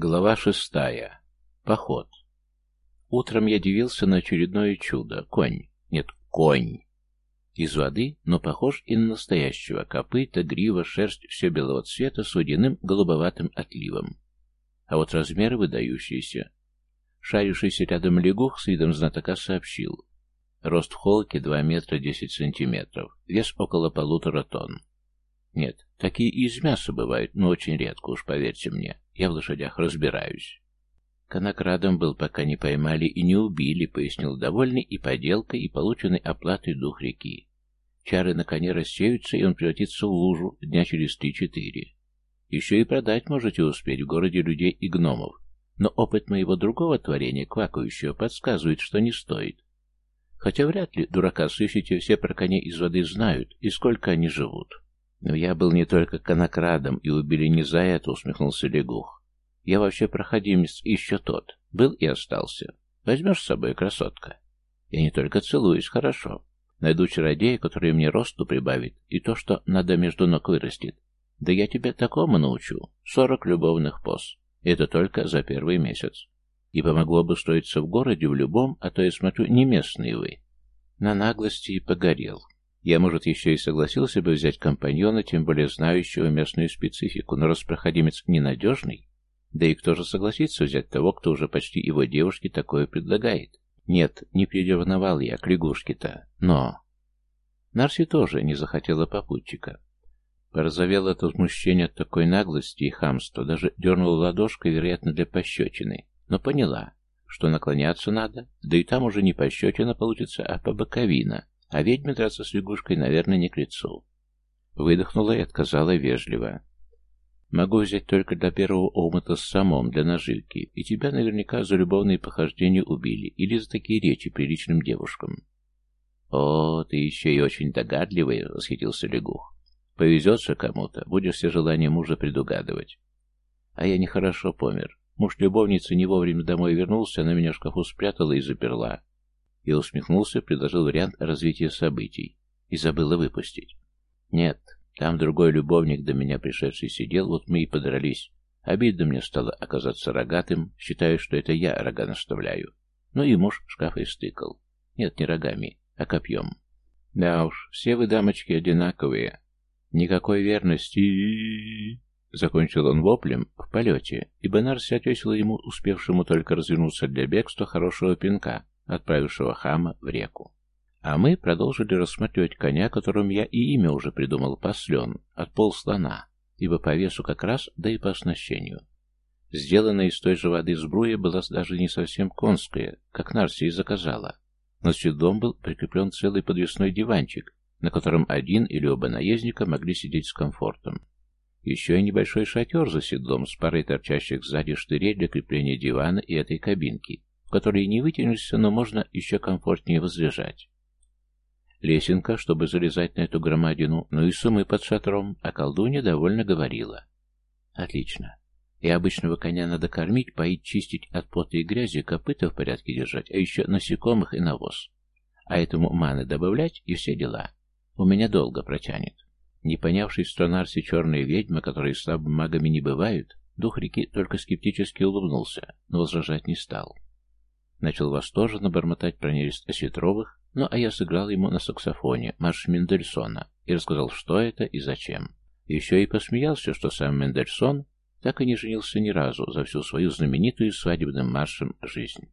Глава шестая. Поход. Утром я дивился на очередное чудо. Конь. Нет, конь. Из воды, но похож и на настоящего. Копыта, грива, шерсть, все белого цвета с водяным голубоватым отливом. А вот размеры выдающиеся. Шарившийся рядом лягух с видом знатока сообщил. Рост в холке 2 метра 10 сантиметров, вес около полутора тонн. Нет, такие и из мяса бывают, но очень редко, уж поверьте мне. Я в лошадях разбираюсь. Конокрадом был, пока не поймали и не убили, пояснил довольный и поделкой, и полученной оплатой дух реки. Чары на коне рассеются, и он превратится в лужу дня через три-четыре. Еще и продать можете успеть в городе людей и гномов, но опыт моего другого творения, квакающего, подсказывает, что не стоит. Хотя вряд ли дурака сыщите, все про коней из воды знают, и сколько они живут. Но я был не только конокрадом, и убили не за это, усмехнулся лягух. Я вообще проходимец еще тот. Был и остался. Возьмешь с собой, красотка? Я не только целуюсь, хорошо. Найду чародея, который мне росту прибавит, и то, что надо между ног вырастет. Да я тебя такому научу. Сорок любовных поз. Это только за первый месяц. И помогу обустроиться в городе в любом, а то я смотрю, не местные вы. На наглости и погорел. Я, может, еще и согласился бы взять компаньона, тем более знающего местную специфику, но раз проходимец ненадежный, да и кто же согласится взять того, кто уже почти его девушке такое предлагает? Нет, не приревновал я к лягушке-то, но... Нарси тоже не захотела попутчика. Порозовела от возмущения от такой наглости и хамства, даже дернула ладошкой, вероятно, для пощечины, но поняла, что наклоняться надо, да и там уже не пощечина получится, а побоковина, а ведьме драться с лягушкой, наверное, не к лицу. Выдохнула и отказала вежливо. Могу взять только для первого омыта с самом, для наживки, и тебя наверняка за любовные похождения убили, или за такие речи приличным девушкам. О, ты еще и очень догадливый, восхитился лягух. Повезется кому-то, будешь все желания мужа предугадывать. А я нехорошо помер. Муж любовницы не вовремя домой вернулся, она меня в шкафу спрятала и заперла. И усмехнулся, предложил вариант развития событий. И забыла выпустить. Нет, там другой любовник до меня пришедший сидел, вот мы и подрались. Обидно мне стало оказаться рогатым, считаю, что это я рога наставляю. Ну и муж шкаф истыкал. Нет, не рогами, а копьем. Да уж, все вы, дамочки, одинаковые. Никакой верности. Закончил он воплем в полете, и Бенарси отвесил ему, успевшему только развернуться для бегства, хорошего пинка, отправившего хама в реку. А мы продолжили рассматривать коня, которому я и имя уже придумал, послен, от полслона, ибо по весу как раз, да и по оснащению. Сделанная из той же воды сбруя была даже не совсем конская, как Нарси и заказала. На седлом был прикреплен целый подвесной диванчик, на котором один или оба наездника могли сидеть с комфортом. Еще и небольшой шатер за седлом с парой торчащих сзади штырей для крепления дивана и этой кабинки, в которой не вытянешься, но можно еще комфортнее возлежать. Лесенка, чтобы залезать на эту громадину, ну и сумы под шатром, а колдунья довольно говорила. Отлично. И обычного коня надо кормить, поить, чистить от пота и грязи, копыта в порядке держать, а еще насекомых и навоз. А этому маны добавлять и все дела. У меня долго протянет. Не понявший в Стронарсе черные ведьмы, которые слабыми магами не бывают, дух реки только скептически улыбнулся, но возражать не стал. Начал восторженно бормотать про нерест осетровых, ну а я сыграл ему на саксофоне марш Мендельсона и рассказал, что это и зачем. Еще и посмеялся, что сам Мендельсон так и не женился ни разу за всю свою знаменитую свадебным маршем жизнь.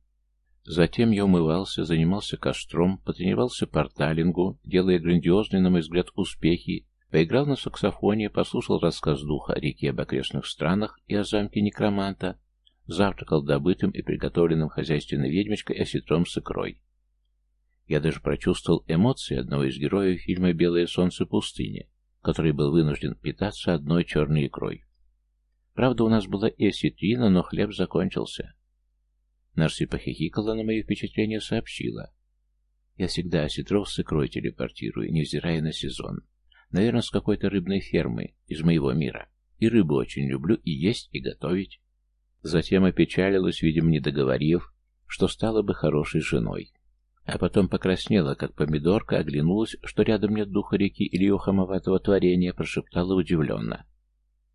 Затем я умывался, занимался костром, потренировался порталингу, делая грандиозные, на мой взгляд, успехи, поиграл на саксофоне, послушал рассказ духа о реке об окрестных странах и о замке некроманта, завтракал добытым и приготовленным хозяйственной ведьмочкой осетром с икрой. Я даже прочувствовал эмоции одного из героев фильма «Белое солнце пустыни», который был вынужден питаться одной черной икрой. Правда, у нас была и осетрина, но хлеб закончился. Нарси похихикала на мои впечатления, сообщила. Я всегда осетров с икрой телепортирую, невзирая на сезон. Наверное, с какой-то рыбной фермы из моего мира. И рыбу очень люблю и есть, и готовить. Затем опечалилась, видимо, не договорив, что стала бы хорошей женой. А потом покраснела, как помидорка, оглянулась, что рядом нет духа реки или ее творения, прошептала удивленно.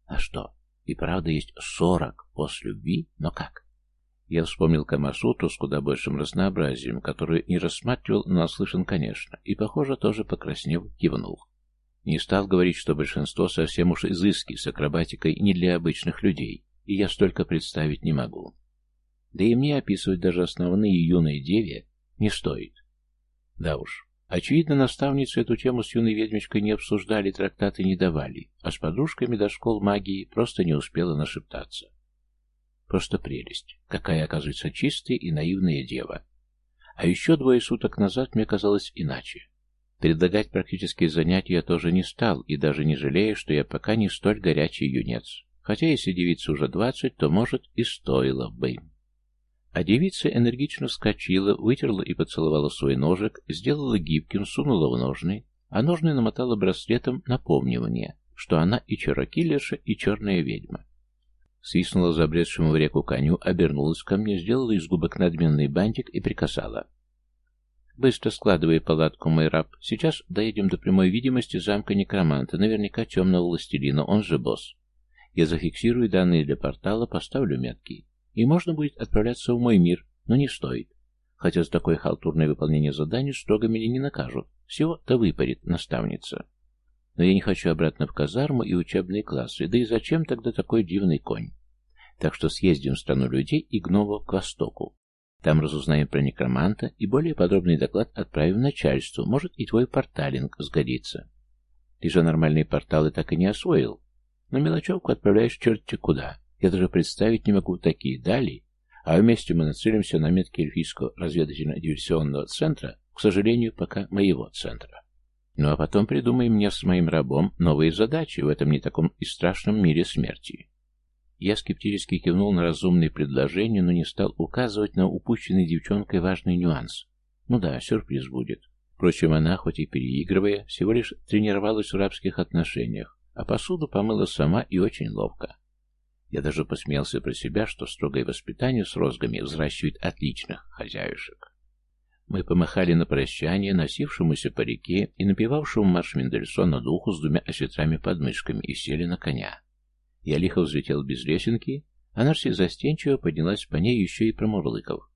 «А что, И правда есть сорок после любви, но как? Я вспомнил Камасутру с куда большим разнообразием, которую не рассматривал, но наслышан, конечно, и, похоже, тоже покраснев, кивнул. Не стал говорить, что большинство совсем уж изыски с акробатикой не для обычных людей, и я столько представить не могу. Да и мне описывать даже основные юные деве не стоит. Да уж, очевидно, наставницы эту тему с юной ведьмочкой не обсуждали, трактаты не давали, а с подружками до школ магии просто не успела нашептаться. Просто прелесть. Какая, оказывается, чистая и наивная дева. А еще двое суток назад мне казалось иначе. Предлагать практические занятия я тоже не стал, и даже не жалею, что я пока не столь горячий юнец. Хотя если девице уже двадцать, то, может, и стоило бы. А девица энергично вскочила, вытерла и поцеловала свой ножик, сделала гибким, сунула в ножны, а ножны намотала браслетом, напомнив что она и черокиллерша, и черная ведьма. Свистнула забредшему в реку коню, обернулась ко мне, сделала из губок надменный бантик и приказала. «Быстро складывай палатку, мой раб. Сейчас доедем до прямой видимости замка некроманта, наверняка темного властелина, он же босс. Я зафиксирую данные для портала, поставлю метки. И можно будет отправляться в мой мир, но не стоит. Хотя за такое халтурное выполнение заданий строго меня не накажут. Всего-то выпарит наставница. Но я не хочу обратно в казарму и учебные классы, да и зачем тогда такой дивный конь? Так что съездим в страну людей и гномов к востоку. Там разузнаем про некроманта и более подробный доклад отправим начальству. Может, и твой порталинг сгодится. Ты же нормальные порталы так и не освоил. Но мелочевку отправляешь черти куда. Я даже представить не могу такие дали. А вместе мы нацелимся на метки эльфийского разведывательно-диверсионного центра, к сожалению, пока моего центра. Ну а потом придумаем мне с моим рабом новые задачи в этом не таком и страшном мире смерти. Я скептически кивнул на разумные предложения, но не стал указывать на упущенный девчонкой важный нюанс. Ну да, сюрприз будет. Впрочем, она, хоть и переигрывая, всего лишь тренировалась в рабских отношениях, а посуду помыла сама и очень ловко. Я даже посмеялся про себя, что строгое воспитание с розгами взращивает отличных хозяюшек. Мы помахали на прощание носившемуся по реке и напевавшему марш Мендельсона духу с двумя осетрами под мышками и сели на коня. Я лихо взлетел без лесенки, а Нарси застенчиво поднялась по ней еще и промурлыков.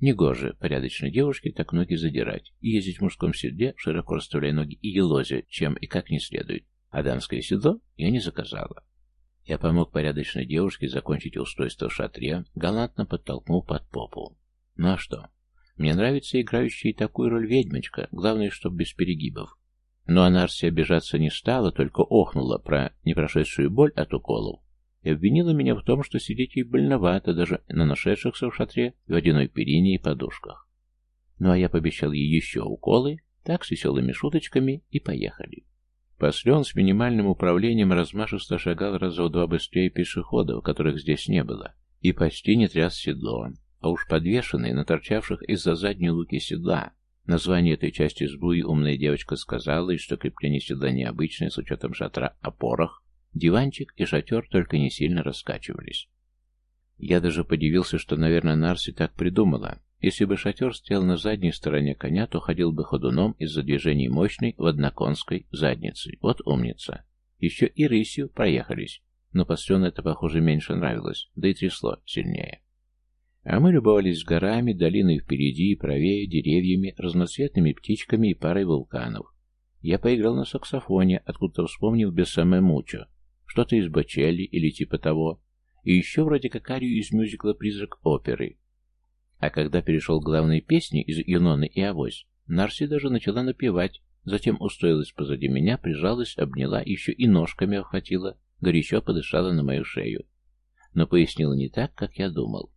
Негоже порядочной девушке так ноги задирать и ездить в мужском седле, широко расставляя ноги и елозя, чем и как не следует. А дамское седло я не заказала. Я помог порядочной девушке закончить устройство в шатре, галантно подтолкнул под попу. Ну а что? Мне нравится играющая такую роль ведьмочка, главное, чтоб без перегибов. Но Анарсия обижаться не стала, только охнула про непрошедшую боль от уколов и обвинила меня в том, что сидеть ей больновато даже на нашедшихся в шатре водяной перине и подушках. Ну а я пообещал ей еще уколы, так с веселыми шуточками и поехали. Послен с минимальным управлением размашисто шагал раза в два быстрее пешеходов, которых здесь не было, и почти не тряс седлом а уж подвешенные на торчавших из-за задней луки седла. Название этой части сбруи умная девочка сказала, и что крепление седла необычное с учетом шатра опорах, диванчик и шатер только не сильно раскачивались. Я даже подивился, что, наверное, Нарси так придумала. Если бы шатер стоял на задней стороне коня, то ходил бы ходуном из-за движений мощной в одноконской задницы. Вот умница. Еще и рысью проехались. Но пострену это, похоже, меньше нравилось, да и трясло сильнее. А мы любовались горами, долиной впереди и правее, деревьями, разноцветными птичками и парой вулканов. Я поиграл на саксофоне, откуда вспомнил без самой мучо. Что-то из Бочелли или типа того. И еще вроде как арию из мюзикла «Призрак оперы». А когда перешел к главной песне из «Юноны и Авось», Нарси даже начала напевать, затем устроилась позади меня, прижалась, обняла, еще и ножками охватила, горячо подышала на мою шею. Но пояснила не так, как я думал.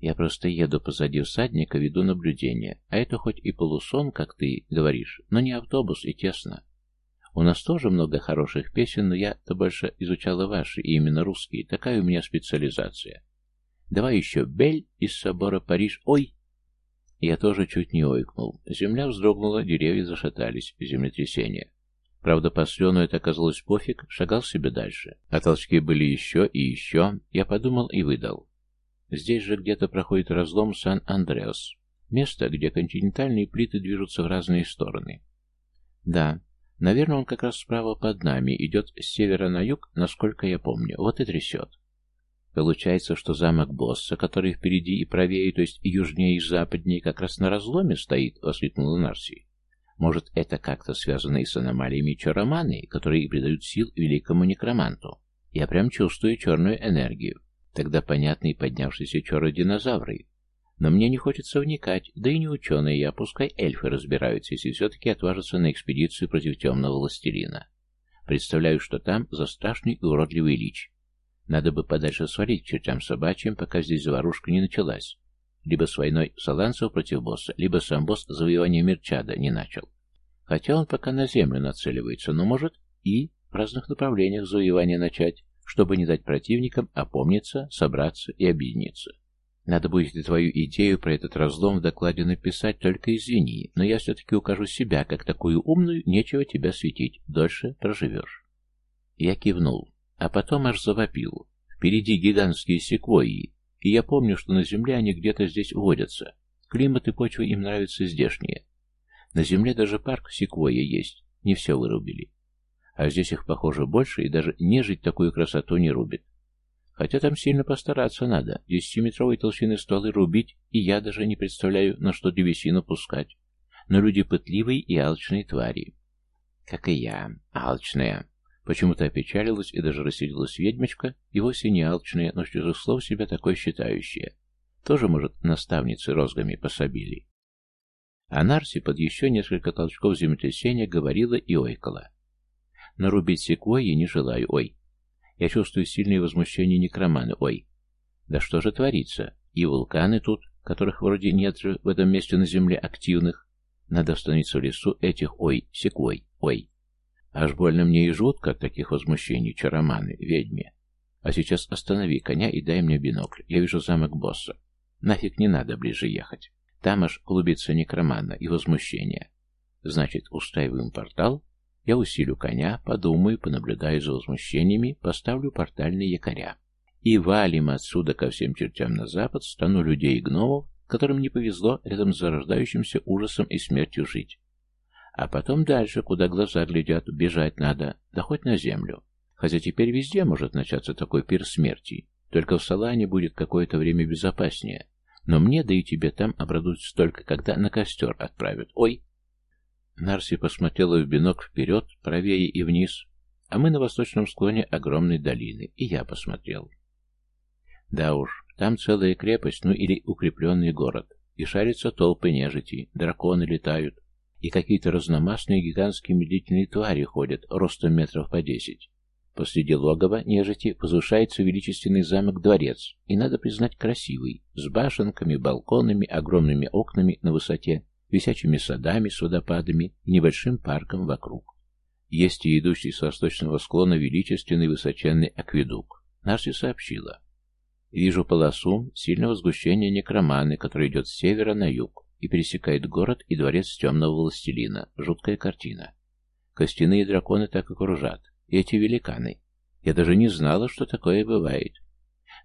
Я просто еду позади всадника, веду наблюдение. А это хоть и полусон, как ты говоришь, но не автобус и тесно. У нас тоже много хороших песен, но я-то больше изучала ваши, и именно русские. Такая у меня специализация. Давай еще «Бель» из собора Париж. Ой! Я тоже чуть не ойкнул. Земля вздрогнула, деревья зашатались. Землетрясение. Правда, по слену это оказалось пофиг, шагал себе дальше. А толчки были еще и еще. Я подумал и выдал. Здесь же где-то проходит разлом Сан-Андреас. Место, где континентальные плиты движутся в разные стороны. Да, Наверное, он как раз справа под нами, идет с севера на юг, насколько я помню. Вот и трясет. Получается, что замок босса, который впереди и правее, то есть южнее, и западнее, как раз на разломе стоит, — воскликнула Нарси. Может, это как-то связано и с аномалиями Чароманы, которые придают сил великому некроманту? Я прям чувствую черную энергию. Тогда понятны и поднявшиеся чоры-динозавры. Но мне не хочется вникать, да и не ученые я, пускай эльфы разбираются, если все-таки отважатся на экспедицию против темного властелина. Представляю, что там за страшный и уродливый лич. Надо бы подальше свалить к чертям собачьим, пока здесь заварушка не началась. Либо с войной Саланцев против босса, либо сам босс завоевание Мирчада не начал. Хотя он пока на землю нацеливается, но может и в разных направлениях завоевания начать, чтобы не дать противникам опомниться, собраться и объединиться. Надо будет твою идею про этот разлом в докладе написать, только извини, но я все-таки укажу себя, как такую умную, нечего тебя светить, дольше проживешь. Я кивнул, а потом аж завопил. Впереди гигантские секвойи, и я помню, что на земле они где-то здесь водятся. Климат и почва им нравятся здешние. На земле даже парк секвойя есть, не все вырубили. А здесь их, похоже, больше, и даже нежить такую красоту не рубит. Хотя там сильно постараться надо. Десятиметровой толщины стволы рубить, и я даже не представляю, на что древесину пускать. Но люди пытливые и алчные твари. Как и я, алчная. Почему-то опечалилась и даже расселилась ведьмочка, и вовсе не алчная, но с чужих слов себя такой считающая. Тоже, может, наставницы розгами пособили. А Нарси под еще несколько толчков землетрясения говорила и ойкала. Нарубить секвойи не желаю, ой. Я чувствую сильное возмущение некроманы, ой. Да что же творится? И вулканы тут, которых вроде нет же в этом месте на земле активных. Надо остановиться в лесу этих, ой, секвой, ой. Аж больно мне и жутко от таких возмущений, чароманы, ведьме. А сейчас останови коня и дай мне бинокль. Я вижу замок босса. Нафиг не надо ближе ехать. Там аж клубится некромана и возмущение. Значит, устраиваем портал, я усилю коня, подумаю, понаблюдаю за возмущениями, поставлю портальные якоря. И валим отсюда ко всем чертям на запад, стану людей и гномов, которым не повезло рядом с зарождающимся ужасом и смертью жить. А потом дальше, куда глаза глядят, бежать надо, да хоть на землю. Хотя теперь везде может начаться такой пир смерти, только в Салане будет какое-то время безопаснее. Но мне, да и тебе там обрадуются только, когда на костер отправят. Ой, Нарси посмотрела в бинок вперед, правее и вниз, а мы на восточном склоне огромной долины, и я посмотрел. Да уж, там целая крепость, ну или укрепленный город, и шарятся толпы нежити, драконы летают, и какие-то разномастные гигантские медлительные твари ходят, ростом метров по десять. Посреди логова нежити возвышается величественный замок-дворец, и, надо признать, красивый, с башенками, балконами, огромными окнами на высоте висячими садами с водопадами и небольшим парком вокруг. Есть и идущий с восточного склона величественный высоченный акведук. Нарси сообщила. Вижу полосу сильного сгущения некроманы, который идет с севера на юг и пересекает город и дворец темного властелина. Жуткая картина. Костяные драконы так окружат. И эти великаны. Я даже не знала, что такое бывает.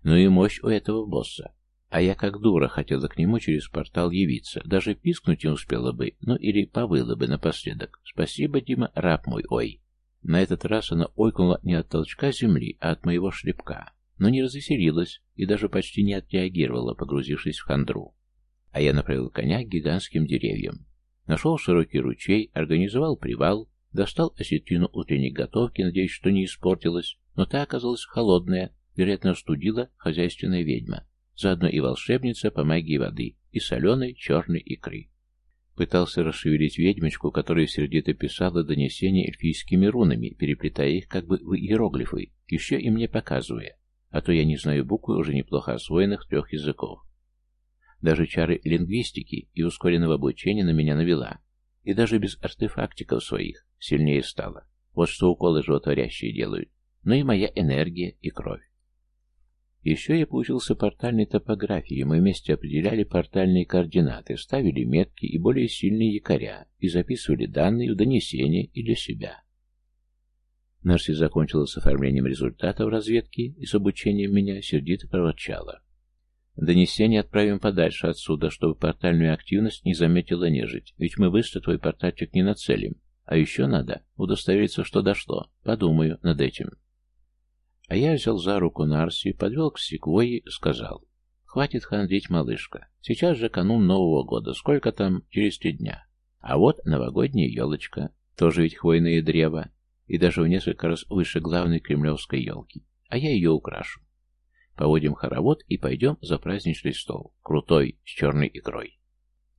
Ну и мощь у этого босса. А я как дура хотела к нему через портал явиться. Даже пискнуть не успела бы, ну или повыла бы напоследок. Спасибо, Дима, раб мой, ой. На этот раз она ойкнула не от толчка земли, а от моего шлепка. Но не развеселилась и даже почти не отреагировала, погрузившись в хандру. А я направил коня к гигантским деревьям. Нашел широкий ручей, организовал привал, достал осетрину утренней готовки, надеясь, что не испортилась, но та оказалась холодная, вероятно, остудила хозяйственная ведьма заодно и волшебница по магии воды, и соленой черной икры. Пытался расшевелить ведьмочку, которая сердито писала донесения эльфийскими рунами, переплетая их как бы в иероглифы, еще и мне показывая, а то я не знаю буквы уже неплохо освоенных трех языков. Даже чары лингвистики и ускоренного обучения на меня навела, и даже без артефактиков своих сильнее стало. Вот что уколы животворящие делают, но и моя энергия и кровь. Еще я поучился портальной топографии, мы вместе определяли портальные координаты, ставили метки и более сильные якоря, и записывали данные в донесение и для себя. Нарси закончила с оформлением результатов разведки и с обучением меня сердито проворчала. Донесение отправим подальше отсюда, чтобы портальную активность не заметила нежить, ведь мы быстро твой портальчик не нацелим, А еще надо удостовериться, что дошло. Подумаю над этим. А я взял за руку Нарси, подвел к секвойи, сказал. Хватит хандрить, малышка. Сейчас же канун Нового года. Сколько там? Через три дня. А вот новогодняя елочка. Тоже ведь хвойное древо. И даже в несколько раз выше главной кремлевской елки. А я ее украшу. Поводим хоровод и пойдем за праздничный стол. Крутой, с черной икрой.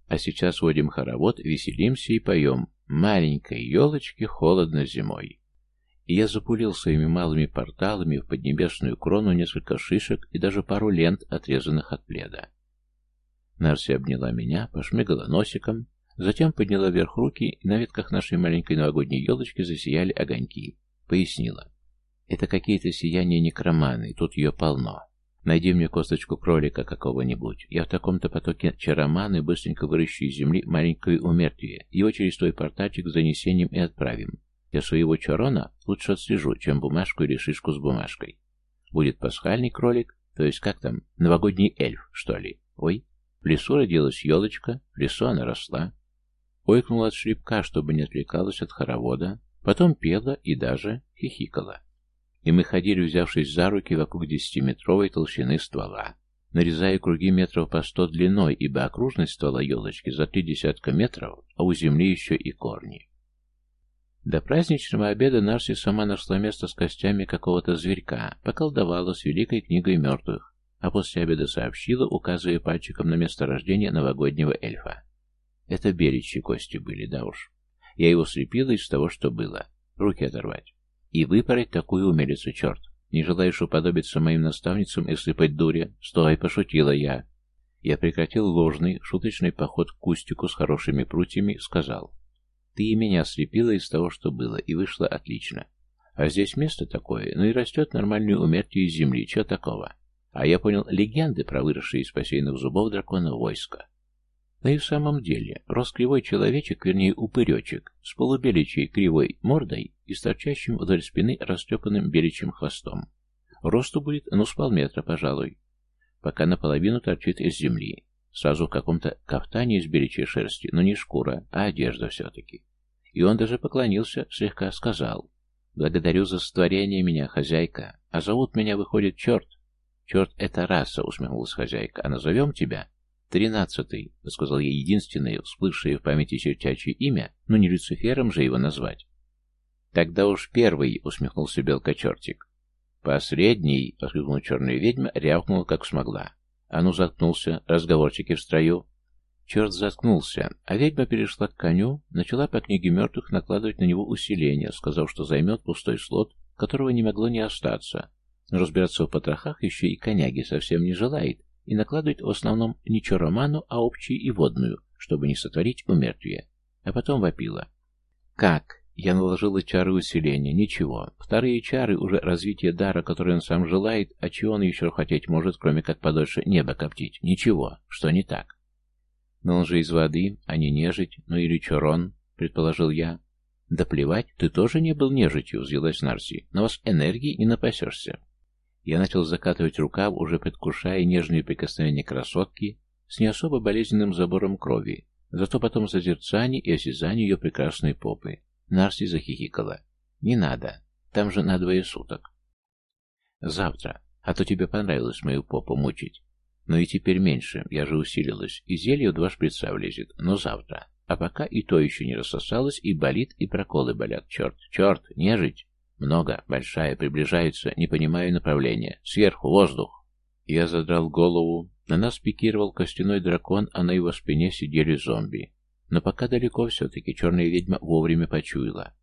А сейчас водим хоровод, веселимся и поем. Маленькой елочке холодно зимой. И я запулил своими малыми порталами в поднебесную крону несколько шишек и даже пару лент, отрезанных от пледа. Нарси обняла меня, пошмыгала носиком, затем подняла вверх руки, и на ветках нашей маленькой новогодней елочки засияли огоньки. Пояснила. Это какие-то сияния некроманы, тут ее полно. Найди мне косточку кролика какого-нибудь. Я в таком-то потоке чароманы, быстренько выращу из земли маленькое умертвие. Его через твой портальчик с занесением и отправим. Я своего чарона лучше отслежу, чем бумажку или шишку с бумажкой. Будет пасхальный кролик, то есть как там, новогодний эльф, что ли. Ой, в лесу родилась елочка, в лесу она росла. Ойкнула от шлепка, чтобы не отвлекалась от хоровода, потом пела и даже хихикала и мы ходили, взявшись за руки вокруг десятиметровой толщины ствола, нарезая круги метров по сто длиной, ибо окружность ствола елочки за три десятка метров, а у земли еще и корни. До праздничного обеда Нарси сама нашла место с костями какого-то зверька, поколдовала с великой книгой мертвых, а после обеда сообщила, указывая пальчиком на место рождения новогоднего эльфа. Это беличьи кости были, да уж. Я его слепила из того, что было. Руки оторвать. И выпороть такую умелицу, черт. Не желаешь уподобиться моим наставницам и сыпать дуре? Стой, пошутила я. Я прекратил ложный, шуточный поход к кустику с хорошими прутьями, сказал. Ты и меня слепила из того, что было, и вышло отлично. А здесь место такое, ну и растет нормальную умертие из земли, чего такого? А я понял легенды про выросшие из посеянных зубов дракона войска. Да и в самом деле, рос кривой человечек, вернее упыречек, с полубеличьей кривой мордой и с торчащим вдоль спины растрепанным беличьим хвостом. Росту будет, ну, с полметра, пожалуй. Пока наполовину торчит из земли. Сразу в каком-то кафтане из беличьей шерсти, но не шкура, а одежда все-таки. И он даже поклонился, слегка сказал. «Благодарю за сотворение меня, хозяйка. А зовут меня, выходит, черт». «Черт — это раса», — усмехнулась хозяйка. «А назовем тебя?» «Тринадцатый», — сказал я единственное, всплывшее в памяти чертячье имя, но не Люцифером же его назвать. «Тогда уж первый», — усмехнулся белка-чертик. «Посредний», — воскликнула черная ведьма, рявкнула, как смогла. «А ну, заткнулся, разговорчики в строю». Черт заткнулся, а ведьма перешла к коню, начала по книге мертвых накладывать на него усиление, сказав, что займет пустой слот, которого не могло не остаться. Но разбираться в потрохах еще и коняги совсем не желает, и накладывает в основном не чароману, а общую и водную, чтобы не сотворить умертвие. А потом вопила. «Как? Я наложила чары усиления. Ничего. Вторые чары уже развитие дара, который он сам желает, а чего он еще хотеть может, кроме как подольше небо коптить? Ничего. Что не так?» «Но он же из воды, а не нежить, ну или чарон», — предположил я. «Да плевать, ты тоже не был нежитью», — взялась Нарси. «На вас энергии не напасешься». Я начал закатывать рукав, уже предвкушая нежные прикосновения красотки с не особо болезненным забором крови, зато потом созерцание и осязание ее прекрасной попы. Нарси захихикала. «Не надо. Там же на двое суток». «Завтра. А то тебе понравилось мою попу мучить. Но и теперь меньше. Я же усилилась. И зелье в два шприца влезет. Но завтра. А пока и то еще не рассосалось, и болит, и проколы болят. Черт, черт, нежить!» Много, большая, приближается, не понимая направления. Сверху воздух. Я задрал голову. На нас пикировал костяной дракон, а на его спине сидели зомби. Но пока далеко все-таки черная ведьма вовремя почуяла.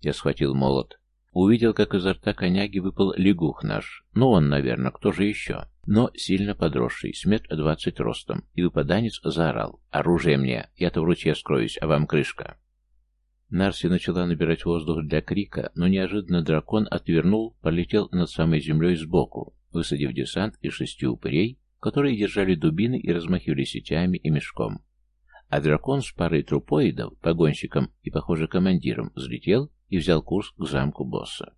Я схватил молот. Увидел, как изо рта коняги выпал лягух наш. Ну, он, наверное, кто же еще? Но сильно подросший, с метр двадцать ростом. И выпаданец заорал. «Оружие мне! Я-то в ручье скроюсь, а вам крышка!» Нарси начала набирать воздух для крика, но неожиданно дракон отвернул, полетел над самой землей сбоку, высадив десант из шести упырей, которые держали дубины и размахивали сетями и мешком. А дракон с парой трупоидов, погонщиком и, похоже, командиром, взлетел и взял курс к замку босса.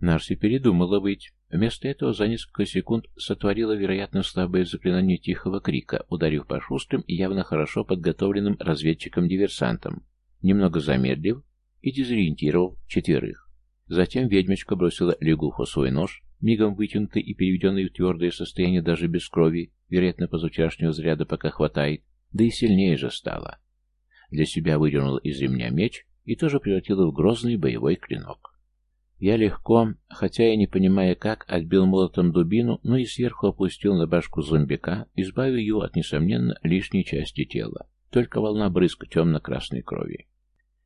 Нарси передумала быть. Вместо этого за несколько секунд сотворила, вероятно, слабое заклинание тихого крика, ударив по шустрым и явно хорошо подготовленным разведчикам-диверсантам, немного замедлив, и дезориентировал четверых. Затем ведьмочка бросила лягуху свой нож, мигом вытянутый и переведенный в твердое состояние даже без крови, вероятно, позавчерашнего заряда пока хватает, да и сильнее же стала. Для себя выдернула из ремня меч и тоже превратила в грозный боевой клинок. Я легко, хотя и не понимая как, отбил молотом дубину, но и сверху опустил на башку зомбика, избавив его от, несомненно, лишней части тела. Только волна брызг темно-красной крови.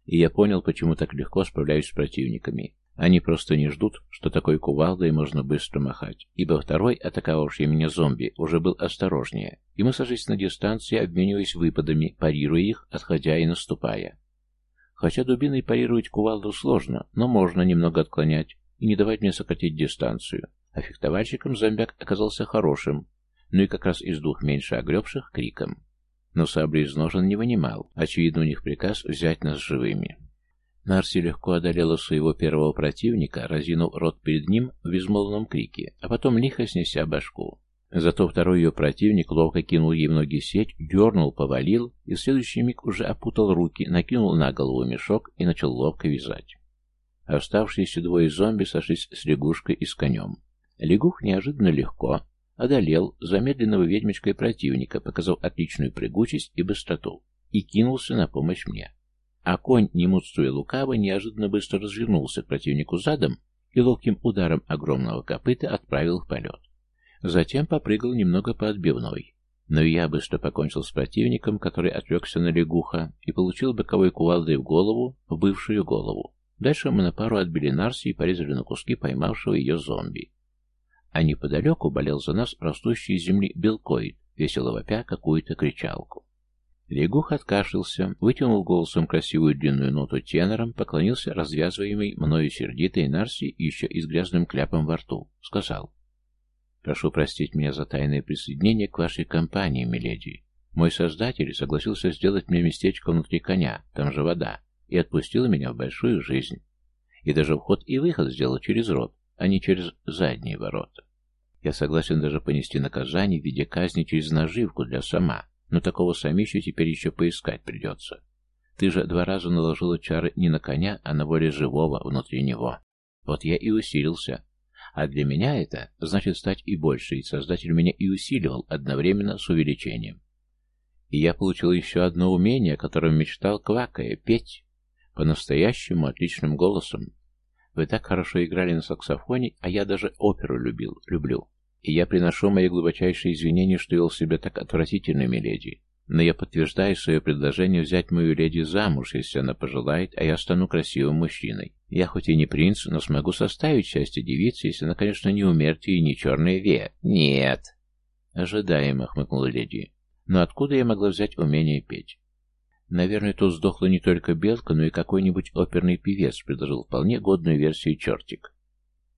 И я понял, почему так легко справляюсь с противниками. Они просто не ждут, что такой кувалдой можно быстро махать, ибо второй, атаковавший меня зомби, уже был осторожнее, и мы сошлись на дистанции, обмениваясь выпадами, парируя их, отходя и наступая. Хотя дубиной парировать кувалду сложно, но можно немного отклонять и не давать мне сократить дистанцию. А фехтовальщиком зомбяк оказался хорошим, ну и как раз из двух меньше огребших криком. Но сабли из ножен не вынимал, очевидно у них приказ взять нас живыми. Нарси легко одолела своего первого противника, разинув рот перед ним в безмолвном крике, а потом лихо снеся башку. Зато второй ее противник ловко кинул ей в ноги сеть, дернул, повалил, и в следующий миг уже опутал руки, накинул на голову мешок и начал ловко вязать. Оставшиеся двое зомби сошлись с лягушкой и с конем. Лягух неожиданно легко одолел замедленного ведьмочкой противника, показав отличную прыгучесть и быстроту, и кинулся на помощь мне. А конь, не мудствуя лукаво, неожиданно быстро развернулся к противнику задом и ловким ударом огромного копыта отправил в полет. Затем попрыгал немного по отбивной. Но я быстро покончил с противником, который отвлекся на лягуха, и получил боковой кувалдой в голову, в бывшую голову. Дальше мы на пару отбили Нарси и порезали на куски поймавшего ее зомби. А неподалеку болел за нас растущий из земли белкоид, весело вопя какую-то кричалку. Лягух откашлялся, вытянул голосом красивую длинную ноту тенором, поклонился развязываемой мною сердитой Нарси еще и с грязным кляпом во рту. Сказал, «Прошу простить меня за тайное присоединение к вашей компании, миледи. Мой создатель согласился сделать мне местечко внутри коня, там же вода, и отпустил меня в большую жизнь. И даже вход и выход сделал через рот, а не через задние ворота. Я согласен даже понести наказание в виде казни через наживку для сама, но такого самища теперь еще поискать придется. Ты же два раза наложила чары не на коня, а на воле живого внутри него. Вот я и усилился. А для меня это значит стать и больше, и Создатель меня и усиливал одновременно с увеличением. И я получил еще одно умение, о котором мечтал, квакая, петь. По-настоящему отличным голосом. Вы так хорошо играли на саксофоне, а я даже оперу любил, люблю. И я приношу мои глубочайшие извинения, что вел себя так отвратительно, миледи. Но я подтверждаю свое предложение взять мою леди замуж, если она пожелает, а я стану красивым мужчиной. Я хоть и не принц, но смогу составить счастье девицы, если она, конечно, не умертвие и не черная вея. Нет. Ожидаемо, хмыкнула леди. Но откуда я могла взять умение петь? Наверное, тут сдохла не только белка, но и какой-нибудь оперный певец, предложил вполне годную версию чертик.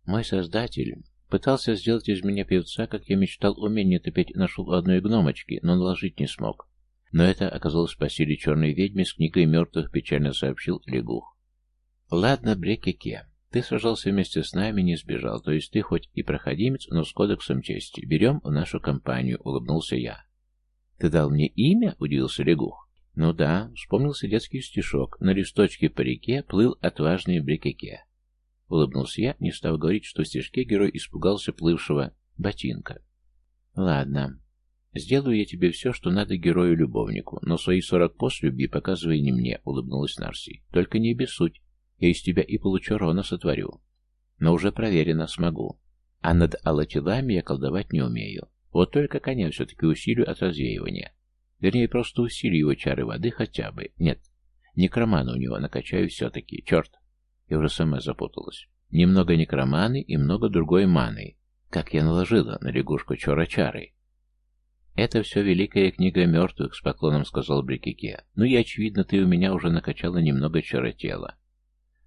Мой создатель Пытался сделать из меня певца, как я мечтал умение топить нашел у одной гномочки, но наложить не смог. Но это оказалось по силе черной ведьмы с книгой мертвых, печально сообщил Лягух. Ладно, Брекеке, ты сражался вместе с нами, не сбежал, то есть ты хоть и проходимец, но с кодексом чести. Берем в нашу компанию, улыбнулся я. Ты дал мне имя? Удивился Лягух. Ну да, вспомнился детский стишок. На листочке по реке плыл отважный Брекеке. Улыбнулся я, не став говорить, что в стежке герой испугался плывшего ботинка. Ладно. Сделаю я тебе все, что надо герою-любовнику, но свои сорок пост любви показывай не мне, улыбнулась Нарси. Только не обессудь. Я из тебя и получу рона сотворю. Но уже проверено, смогу. А над алатилами я колдовать не умею. Вот только коня все-таки усилию от развеивания. Вернее, просто усилию его чары воды хотя бы. Нет, некромана у него накачаю все-таки. Черт, я уже сама запуталась. Немного некроманы и много другой маны. Как я наложила на лягушку Чора-Чары. «Это все великая книга мертвых», — с поклоном сказал Брикике. «Ну и, очевидно, ты у меня уже накачала немного чаротела.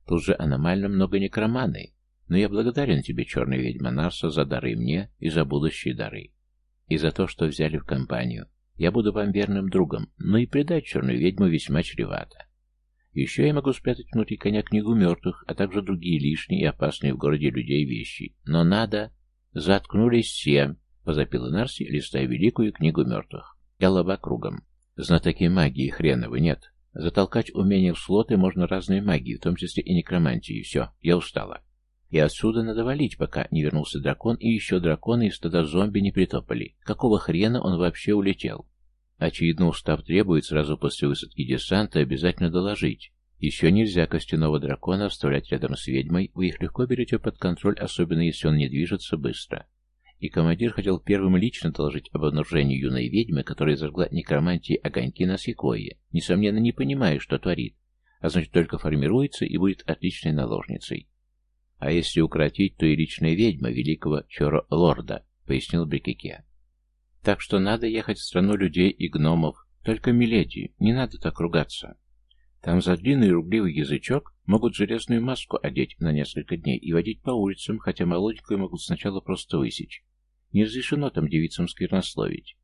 Тут же аномально много некроманы. Но я благодарен тебе, черный ведьма Нарса, за дары мне и за будущие дары. И за то, что взяли в компанию. Я буду вам верным другом, но и предать черную ведьму весьма чревато. Еще я могу спрятать внутри коня книгу мертвых, а также другие лишние и опасные в городе людей вещи. Но надо... Заткнулись все, позапила Нарси, листая великую книгу мертвых. Голова кругом. Знатоки магии хреновы, нет. Затолкать умения в слоты можно разной магии, в том числе и некромантии. Все, я устала. И отсюда надо валить, пока не вернулся дракон, и еще драконы из стада зомби не притопали. Какого хрена он вообще улетел? Очевидно, устав требует сразу после высадки десанта обязательно доложить. Еще нельзя костяного дракона оставлять рядом с ведьмой, вы их легко берете под контроль, особенно если он не движется быстро и командир хотел первым лично доложить об обнаружении юной ведьмы, которая зажгла некромантии огоньки на секвойе, несомненно не понимая, что творит, а значит только формируется и будет отличной наложницей. А если укротить, то и личная ведьма великого Чоро-лорда, пояснил Брикике. Так что надо ехать в страну людей и гномов, только, миледи, не надо так ругаться. Там за длинный ругливый язычок могут железную маску одеть на несколько дней и водить по улицам, хотя молоденькую могут сначала просто высечь. Не разрешено там девицам сквернословить.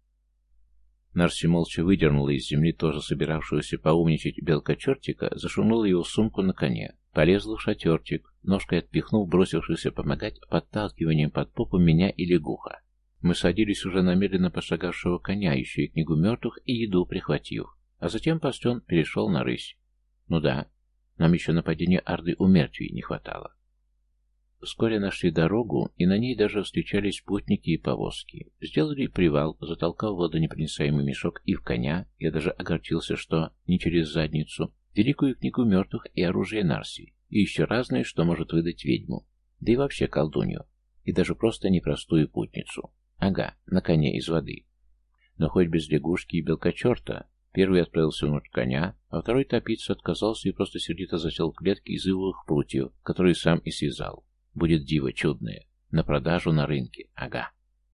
Нарси молча выдернула из земли тоже собиравшегося поумничать белка-чертика, зашунула его сумку на коне, полезла в шатертик, ножкой отпихнув бросившийся помогать подталкиванием под попу меня и лягуха. Мы садились уже на медленно пошагавшего коня, еще и книгу мертвых и еду прихватив, а затем Постен перешел на рысь. Ну да, нам еще нападения Арды у мертвей не хватало. Вскоре нашли дорогу, и на ней даже встречались путники и повозки. Сделали привал, затолкав водонепроницаемый мешок и в коня, я даже огорчился, что не через задницу, великую книгу мертвых и оружие Нарси, и еще разное, что может выдать ведьму, да и вообще колдунью, и даже просто непростую путницу. Ага, на коне из воды. Но хоть без лягушки и белка черта, Первый отправился внутрь коня, а второй топиться отказался и просто сердито засел в клетке из ивовых прутьев, которые сам и связал. Будет диво чудное. На продажу на рынке. Ага.